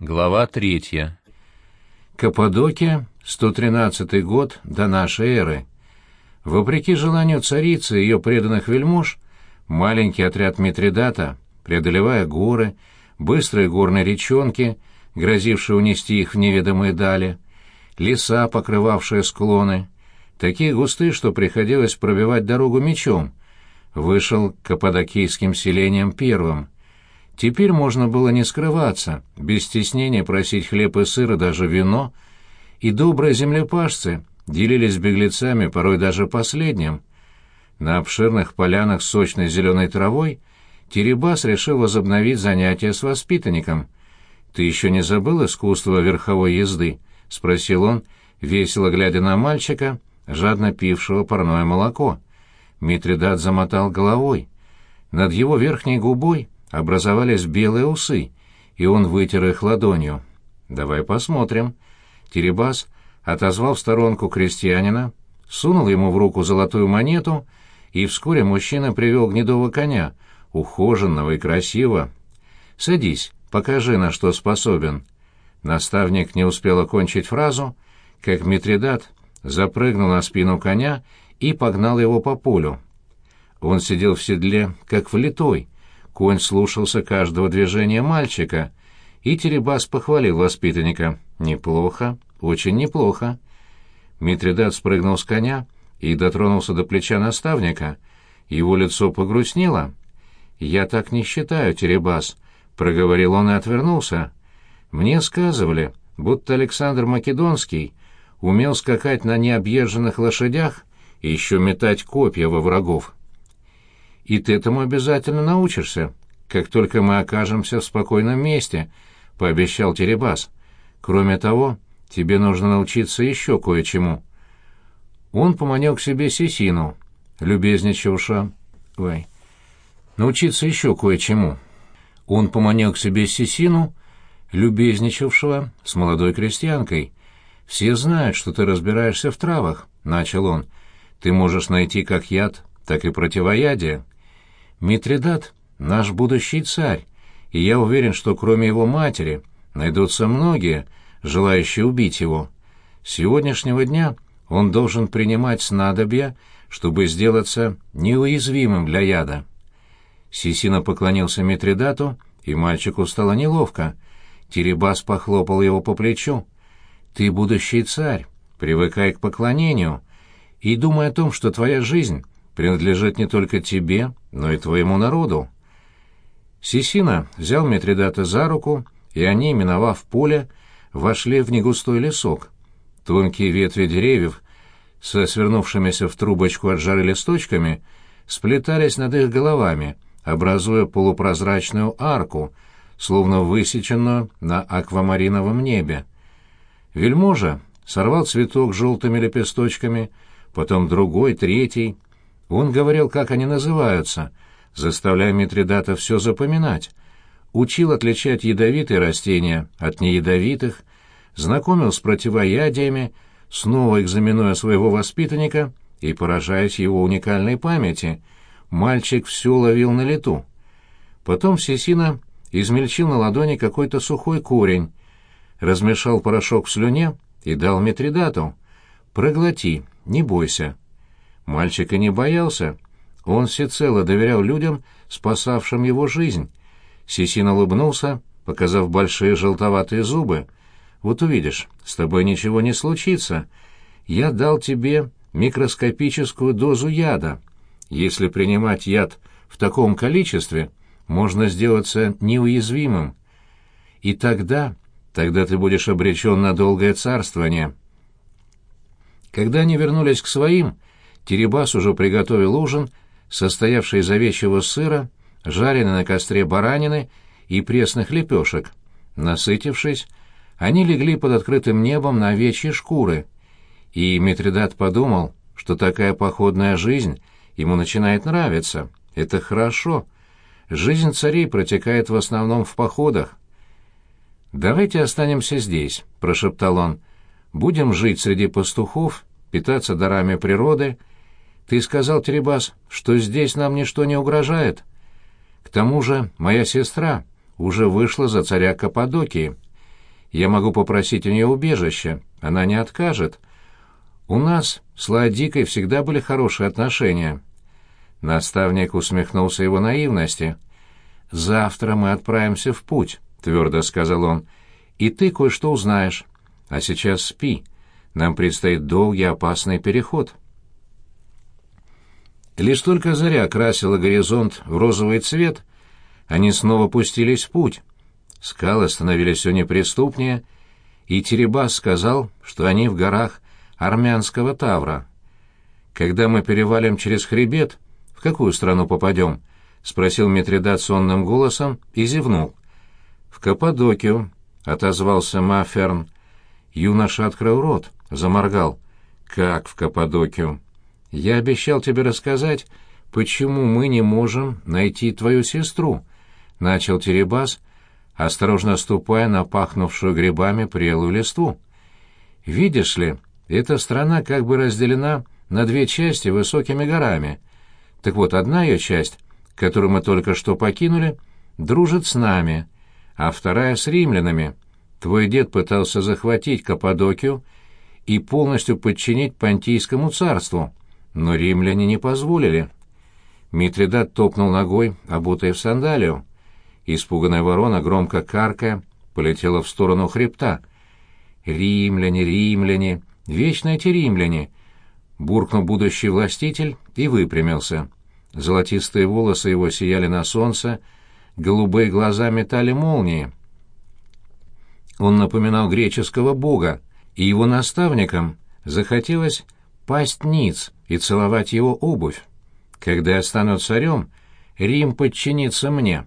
Глава третья. Каппадокия, 113 год до нашей эры. Вопреки желанию царицы и ее преданных вельмож, маленький отряд Митридата, преодолевая горы, быстрые горные речонки, грозившие унести их в неведомые дали, леса, покрывавшие склоны, такие густые, что приходилось пробивать дорогу мечом, вышел к каппадокийским селениям первым — Теперь можно было не скрываться, без стеснения просить хлеб и сыр и даже вино, и добрые землепашцы делились с беглецами порой даже последним. На обширных полянах с сочной зеленой травой Теребас решил возобновить занятия с воспитанником. «Ты еще не забыл искусство верховой езды?» — спросил он, весело глядя на мальчика, жадно пившего парное молоко. Митридат замотал головой. Над его верхней губой образовались белые усы, и он вытер их ладонью. «Давай посмотрим». Теребас отозвал в сторонку крестьянина, сунул ему в руку золотую монету, и вскоре мужчина привел гнедого коня, ухоженного и красивого. «Садись, покажи, на что способен». Наставник не успел окончить фразу, как Митридат запрыгнул на спину коня и погнал его по полю. Он сидел в седле, как влитой, Конь слушался каждого движения мальчика, и Теребас похвалил воспитанника. «Неплохо, очень неплохо». Митридат спрыгнул с коня и дотронулся до плеча наставника. Его лицо погрустнело. «Я так не считаю, Теребас», — проговорил он и отвернулся. «Мне сказывали, будто Александр Македонский умел скакать на необъезженных лошадях и еще метать копья во врагов» и ты этому обязательно научишься, как только мы окажемся в спокойном месте», — пообещал Теребас. «Кроме того, тебе нужно научиться еще кое-чему». Он поманил к себе Сисину, любезничавшего... Ой. Научиться еще кое-чему. Он поманил к себе Сисину, любезничавшего с молодой крестьянкой. «Все знают, что ты разбираешься в травах», — начал он. «Ты можешь найти как яд, так и противоядие. Митридат — наш будущий царь, и я уверен, что кроме его матери найдутся многие, желающие убить его. С сегодняшнего дня он должен принимать снадобья, чтобы сделаться неуязвимым для яда. Сисина поклонился Митридату, и мальчику стало неловко. Теребас похлопал его по плечу. «Ты будущий царь, привыкай к поклонению, и думай о том, что твоя жизнь принадлежит не только тебе, но и твоему народу. Сисина взял Митридата за руку, и они, миновав поле, вошли в негустой лесок. Тонкие ветви деревьев со свернувшимися в трубочку от жары листочками сплетались над их головами, образуя полупрозрачную арку, словно высеченную на аквамариновом небе. Вельможа сорвал цветок желтыми лепесточками, потом другой, третий — он говорил, как они называются, заставляя Митридата все запоминать. Учил отличать ядовитые растения от неядовитых, знакомил с противоядиями, снова экзаменуя своего воспитанника и поражаясь его уникальной памяти. Мальчик все ловил на лету. Потом Сесина измельчил на ладони какой-то сухой корень, размешал порошок в слюне и дал Митридату. «Проглоти, не бойся». Мальчик и не боялся. Он всецело доверял людям, спасавшим его жизнь. Сисин улыбнулся, показав большие желтоватые зубы. «Вот увидишь, с тобой ничего не случится. Я дал тебе микроскопическую дозу яда. Если принимать яд в таком количестве, можно сделаться неуязвимым. И тогда, тогда ты будешь обречен на долгое царствование». Когда они вернулись к своим, Теребас уже приготовил ужин, состоявший из овечьего сыра, жареной на костре баранины и пресных лепешек. Насытившись, они легли под открытым небом на овечьи шкуры, и Митридат подумал, что такая походная жизнь ему начинает нравиться. Это хорошо. Жизнь царей протекает в основном в походах. «Давайте останемся здесь», — прошептал он. «Будем жить среди пастухов, питаться дарами природы, — ты сказал, Теребас, что здесь нам ничто не угрожает. К тому же моя сестра уже вышла за царя Каппадокии. Я могу попросить у нее убежище, она не откажет. У нас с Ладикой всегда были хорошие отношения». Наставник усмехнулся его наивности. «Завтра мы отправимся в путь», — твердо сказал он, — «и ты кое-что узнаешь. А сейчас спи. Нам предстоит долгий опасный переход». Лишь только заря красила горизонт в розовый цвет, они снова пустились в путь. Скалы становились все неприступнее, и Теребас сказал, что они в горах армянского Тавра. Когда мы перевалим через хребет, в какую страну попадем? — спросил Митридат сонным голосом и зевнул. «В Каппадокию», — отозвался Маферн. Юноша открыл рот, заморгал. «Как в Каппадокию?» «Я обещал тебе рассказать, почему мы не можем найти твою сестру», — начал Теребас, осторожно ступая на пахнувшую грибами прелую листву. «Видишь ли, эта страна как бы разделена на две части высокими горами. Так вот, одна ее часть, которую мы только что покинули, дружит с нами, а вторая — с римлянами. Твой дед пытался захватить Каппадокию и полностью подчинить Понтийскому царству, но римляне не позволили». Митридат топнул ногой, обутая в сандалию. Испуганная ворона, громко каркая, полетела в сторону хребта. «Римляне, римляне, вечно эти римляне!» Буркнул будущий властитель и выпрямился. Золотистые волосы его сияли на солнце, голубые глаза метали молнии. Он напоминал греческого бога, и его наставникам захотелось пасть ниц и целовать его обувь. Когда я стану царем, Рим подчинится мне».